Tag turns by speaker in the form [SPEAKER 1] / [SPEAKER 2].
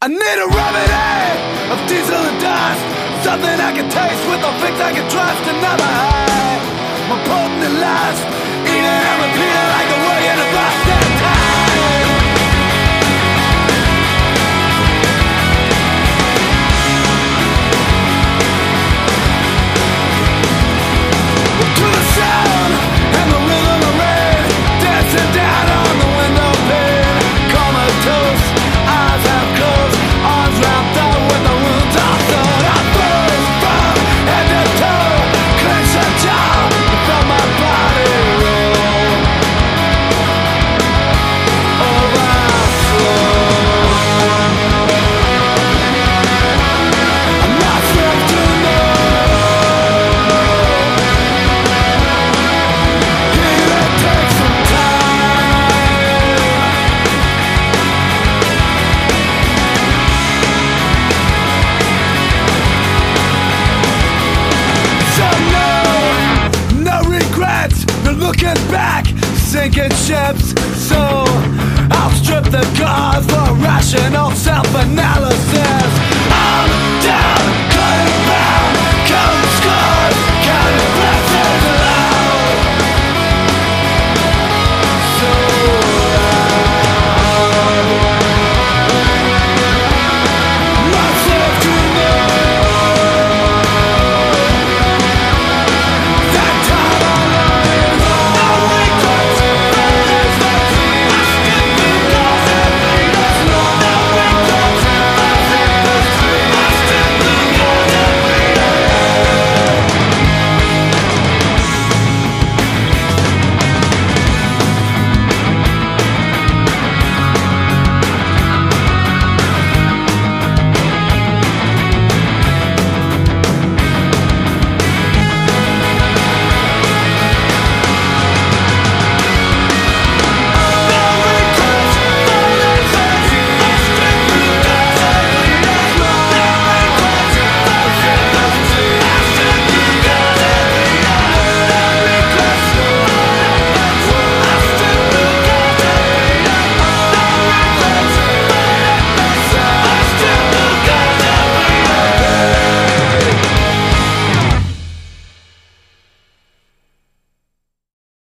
[SPEAKER 1] I need a remedy of diesel and dust. Something I can taste with a fix I can trust. Another high, more potent lust. Eating back, sinking ships. So I'll strip the cause for rational self-analysis.